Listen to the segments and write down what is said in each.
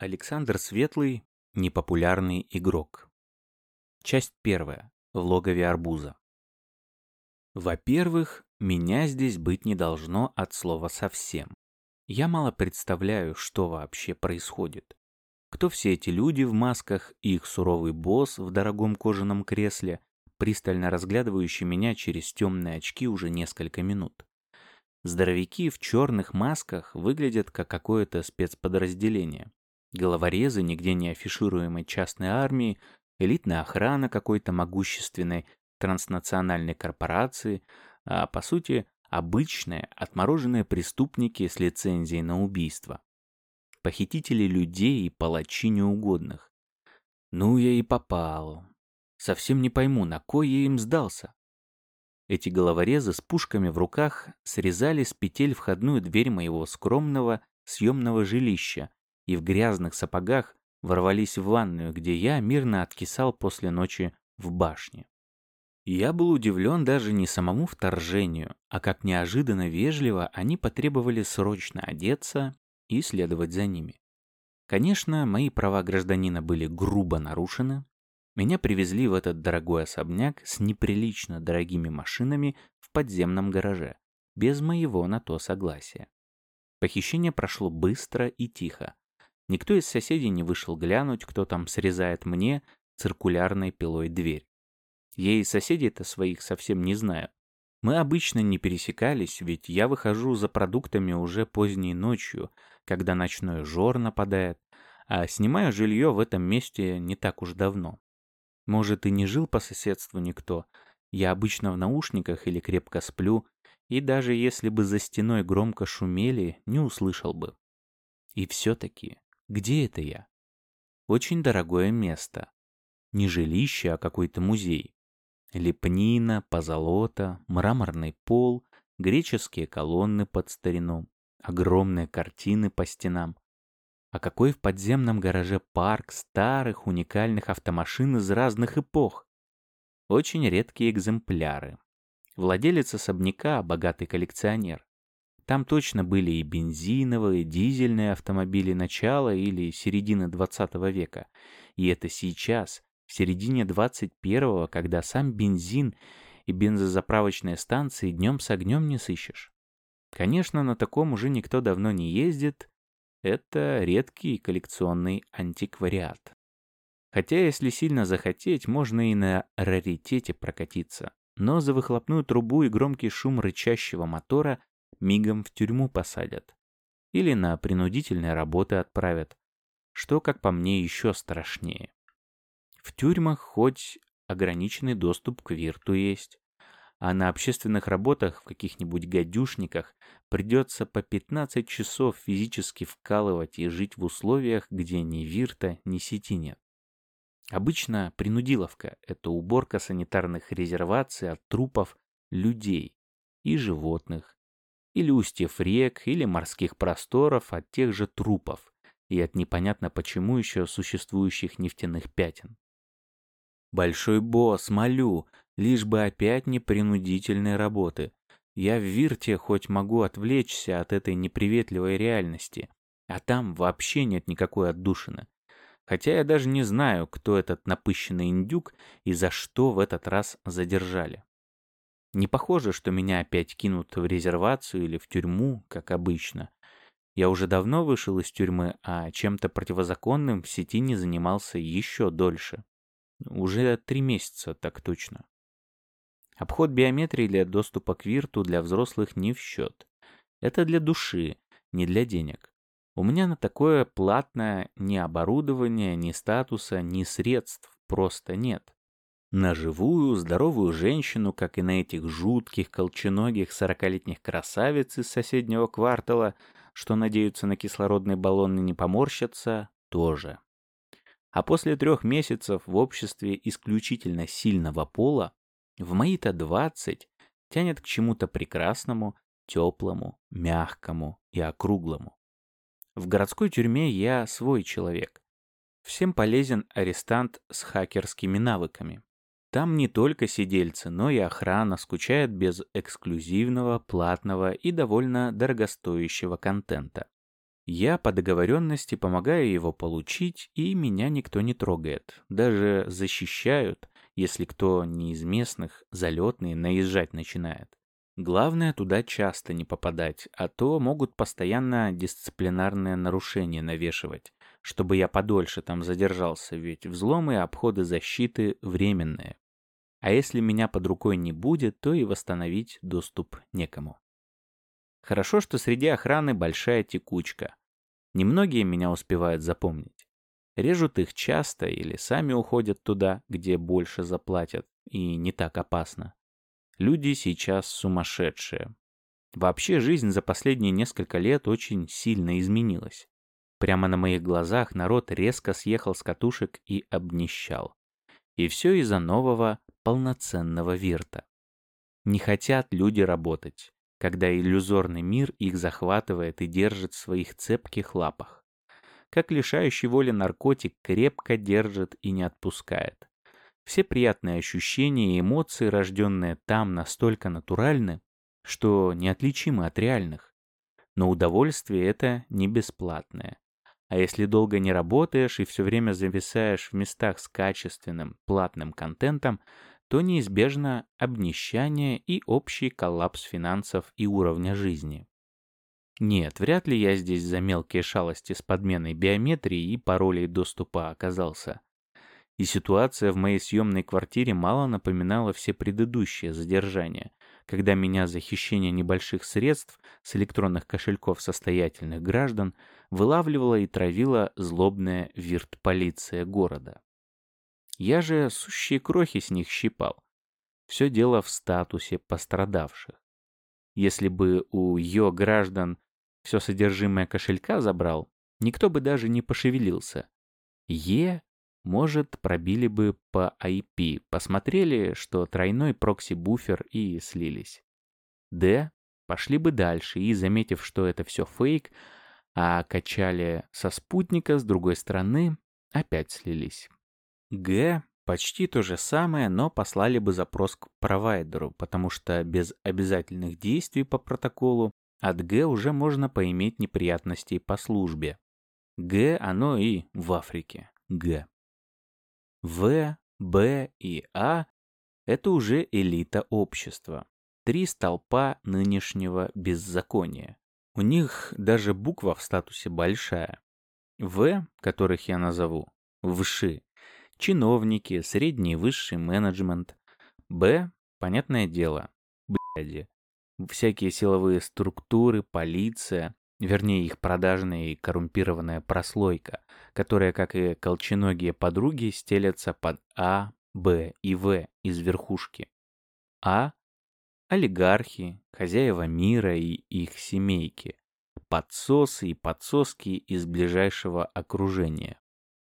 Александр Светлый. Непопулярный игрок. Часть первая. В логове арбуза. Во-первых, меня здесь быть не должно от слова совсем. Я мало представляю, что вообще происходит. Кто все эти люди в масках и их суровый босс в дорогом кожаном кресле, пристально разглядывающий меня через темные очки уже несколько минут. Здоровяки в черных масках выглядят как какое-то спецподразделение. Головорезы нигде не афишируемой частной армии, элитная охрана какой-то могущественной транснациональной корпорации, а по сути обычные отмороженные преступники с лицензией на убийство. Похитители людей и палачи неугодных. Ну я и попал. Совсем не пойму, на кой я им сдался. Эти головорезы с пушками в руках срезали с петель входную дверь моего скромного съемного жилища и в грязных сапогах ворвались в ванную, где я мирно откисал после ночи в башне. Я был удивлен даже не самому вторжению, а как неожиданно вежливо они потребовали срочно одеться и следовать за ними. Конечно, мои права гражданина были грубо нарушены, меня привезли в этот дорогой особняк с неприлично дорогими машинами в подземном гараже, без моего на то согласия. Похищение прошло быстро и тихо. Никто из соседей не вышел глянуть, кто там срезает мне циркулярной пилой дверь. Я соседей-то своих совсем не знаю. Мы обычно не пересекались, ведь я выхожу за продуктами уже поздней ночью, когда ночной жор нападает, а снимаю жилье в этом месте не так уж давно. Может, и не жил по соседству никто. Я обычно в наушниках или крепко сплю, и даже если бы за стеной громко шумели, не услышал бы. И все-таки, где это я? Очень дорогое место. Не жилище, а какой-то музей. Лепнина, позолота, мраморный пол, греческие колонны под старину, огромные картины по стенам. А какой в подземном гараже парк старых уникальных автомашин из разных эпох. Очень редкие экземпляры. Владелец особняка – богатый коллекционер. Там точно были и бензиновые, дизельные автомобили начала или середины 20 века. И это сейчас, в середине 21-го, когда сам бензин и бензозаправочные станции днем с огнем не сыщешь. Конечно, на таком уже никто давно не ездит, это редкий коллекционный антиквариат. Хотя, если сильно захотеть, можно и на раритете прокатиться. Но за выхлопную трубу и громкий шум рычащего мотора мигом в тюрьму посадят. Или на принудительные работы отправят. Что, как по мне, еще страшнее. В тюрьмах хоть ограниченный доступ к вирту есть а на общественных работах в каких-нибудь гадюшниках придется по 15 часов физически вкалывать и жить в условиях, где ни вирта, ни сети нет. Обычно принудиловка – это уборка санитарных резерваций от трупов людей и животных, или устьев рек, или морских просторов от тех же трупов и от непонятно почему еще существующих нефтяных пятен. Большой босс, молю, лишь бы опять не принудительной работы. Я в Вирте хоть могу отвлечься от этой неприветливой реальности, а там вообще нет никакой отдушины. Хотя я даже не знаю, кто этот напыщенный индюк и за что в этот раз задержали. Не похоже, что меня опять кинут в резервацию или в тюрьму, как обычно. Я уже давно вышел из тюрьмы, а чем-то противозаконным в сети не занимался еще дольше. Уже три месяца, так точно. Обход биометрии для доступа к вирту для взрослых не в счет. Это для души, не для денег. У меня на такое платное ни оборудования, ни статуса, ни средств просто нет. На живую, здоровую женщину, как и на этих жутких, колченогих сорокалетних красавиц из соседнего квартала, что надеются на кислородный баллон и не поморщатся, тоже. А после трех месяцев в обществе исключительно сильного пола в мои-то двадцать тянет к чему-то прекрасному, теплому, мягкому и округлому. В городской тюрьме я свой человек. Всем полезен арестант с хакерскими навыками. Там не только сидельцы, но и охрана скучает без эксклюзивного, платного и довольно дорогостоящего контента. Я по договоренности помогаю его получить, и меня никто не трогает. Даже защищают, если кто не из местных, залетный, наезжать начинает. Главное туда часто не попадать, а то могут постоянно дисциплинарные нарушения навешивать, чтобы я подольше там задержался, ведь взломы и обходы защиты временные. А если меня под рукой не будет, то и восстановить доступ некому. Хорошо, что среди охраны большая текучка. Немногие меня успевают запомнить. Режут их часто или сами уходят туда, где больше заплатят, и не так опасно. Люди сейчас сумасшедшие. Вообще жизнь за последние несколько лет очень сильно изменилась. Прямо на моих глазах народ резко съехал с катушек и обнищал. И все из-за нового полноценного вирта. Не хотят люди работать когда иллюзорный мир их захватывает и держит в своих цепких лапах. Как лишающий воли наркотик крепко держит и не отпускает. Все приятные ощущения и эмоции, рожденные там, настолько натуральны, что неотличимы от реальных. Но удовольствие это не бесплатное. А если долго не работаешь и все время зависаешь в местах с качественным, платным контентом, то неизбежно обнищание и общий коллапс финансов и уровня жизни. Нет, вряд ли я здесь за мелкие шалости с подменой биометрии и паролей доступа оказался. И ситуация в моей съемной квартире мало напоминала все предыдущие задержания, когда меня за хищение небольших средств с электронных кошельков состоятельных граждан вылавливала и травила злобная вирт-полиция города. Я же сущие крохи с них щипал. Все дело в статусе пострадавших. Если бы у ее граждан все содержимое кошелька забрал, никто бы даже не пошевелился. Е, может, пробили бы по IP, посмотрели, что тройной прокси-буфер и слились. Д, пошли бы дальше и, заметив, что это все фейк, а качали со спутника с другой стороны, опять слились. Г почти то же самое, но послали бы запрос к провайдеру, потому что без обязательных действий по протоколу от Г уже можно поиметь неприятностей по службе. Г оно и в Африке. Г. В, Б и А – это уже элита общества. Три столпа нынешнего беззакония. У них даже буква в статусе большая. В, которых я назову, вши, чиновники, средний и высший менеджмент. Б, понятное дело, бляди, всякие силовые структуры, полиция, вернее их продажная и коррумпированная прослойка, которая, как и колченогие подруги, стелятся под А, Б и В из верхушки. А – олигархи, хозяева мира и их семейки, подсосы и подсоски из ближайшего окружения.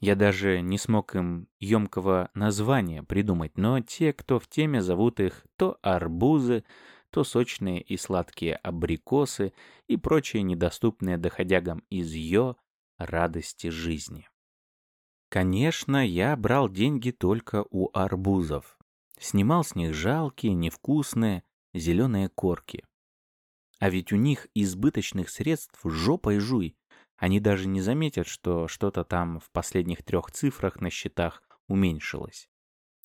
Я даже не смог им емкого названия придумать, но те, кто в теме, зовут их то арбузы, то сочные и сладкие абрикосы и прочие недоступные доходягам из ее радости жизни. Конечно, я брал деньги только у арбузов. Снимал с них жалкие, невкусные, зеленые корки. А ведь у них избыточных средств жопой жуй, они даже не заметят, что что-то там в последних трех цифрах на счетах уменьшилось.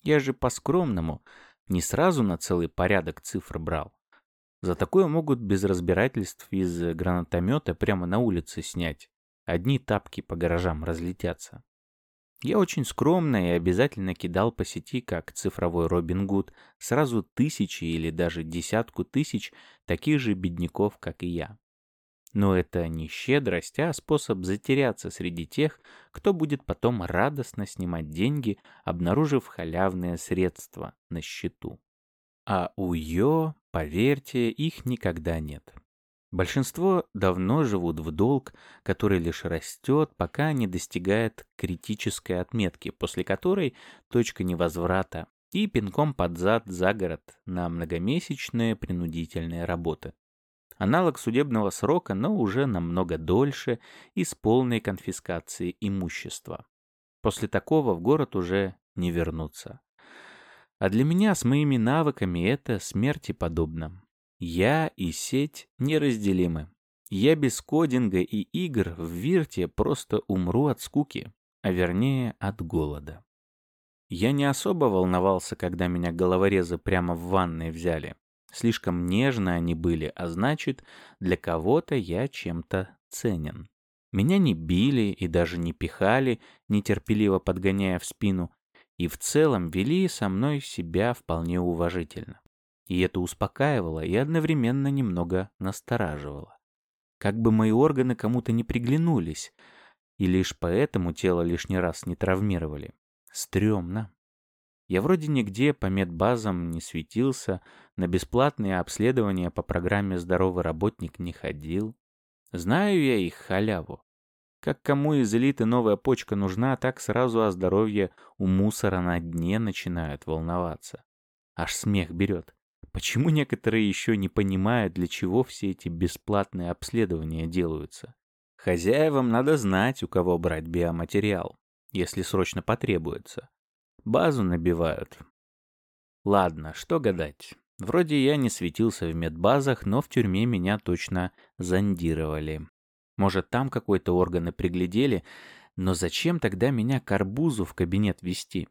Я же по-скромному не сразу на целый порядок цифр брал. За такое могут без разбирательств из гранатомета прямо на улице снять. Одни тапки по гаражам разлетятся. Я очень скромно и обязательно кидал по сети, как цифровой Робин Гуд, сразу тысячи или даже десятку тысяч таких же бедняков, как и я. Но это не щедрость, а способ затеряться среди тех, кто будет потом радостно снимать деньги, обнаружив халявные средства на счету. А у Йо, поверьте, их никогда нет. Большинство давно живут в долг, который лишь растет, пока не достигает критической отметки, после которой точка невозврата и пинком под зад за город на многомесячные принудительные работы. Аналог судебного срока, но уже намного дольше и с полной конфискацией имущества. После такого в город уже не вернуться. А для меня с моими навыками это смерти подобно. Я и сеть неразделимы. Я без кодинга и игр в Вирте просто умру от скуки, а вернее от голода. Я не особо волновался, когда меня головорезы прямо в ванной взяли. Слишком нежно они были, а значит, для кого-то я чем-то ценен. Меня не били и даже не пихали, нетерпеливо подгоняя в спину, и в целом вели со мной себя вполне уважительно. И это успокаивало и одновременно немного настораживало. Как бы мои органы кому-то не приглянулись, и лишь поэтому тело лишний раз не травмировали. Стремно. Я вроде нигде по медбазам не светился, на бесплатные обследования по программе «Здоровый работник» не ходил. Знаю я их халяву. Как кому из элиты новая почка нужна, так сразу о здоровье у мусора на дне начинают волноваться. Аж смех берет. Почему некоторые еще не понимают, для чего все эти бесплатные обследования делаются? Хозяевам надо знать, у кого брать биоматериал, если срочно потребуется. Базу набивают. Ладно, что гадать. Вроде я не светился в медбазах, но в тюрьме меня точно зондировали. Может, там какой-то органы приглядели, но зачем тогда меня к арбузу в кабинет вести?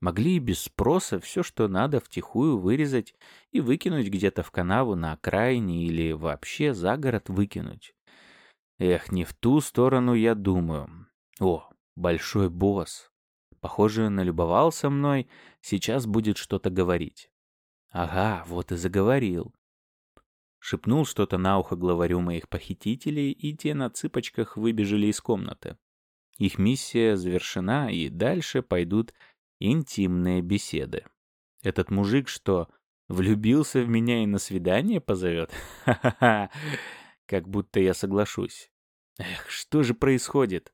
Могли и без спроса все, что надо, втихую вырезать и выкинуть где-то в канаву на окраине или вообще за город выкинуть. Эх, не в ту сторону я думаю. О, большой босс. Похоже, налюбовался мной, сейчас будет что-то говорить. Ага, вот и заговорил. Шепнул что-то на ухо главарю моих похитителей, и те на цыпочках выбежали из комнаты. Их миссия завершена, и дальше пойдут интимные беседы. Этот мужик что, влюбился в меня и на свидание позовет? Ха-ха-ха, как будто я соглашусь. Эх, что же происходит?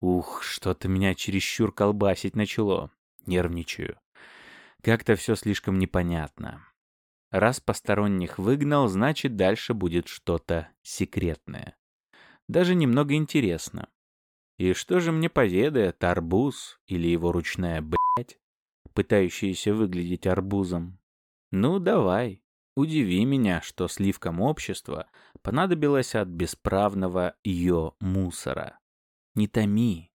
Ух, что-то меня чересчур колбасить начало. Нервничаю. Как-то все слишком непонятно. Раз посторонних выгнал, значит дальше будет что-то секретное. Даже немного интересно. И что же мне поведает арбуз или его ручная блядь, пытающаяся выглядеть арбузом? Ну, давай, удиви меня, что сливкам общества понадобилось от бесправного ее мусора. Не томи,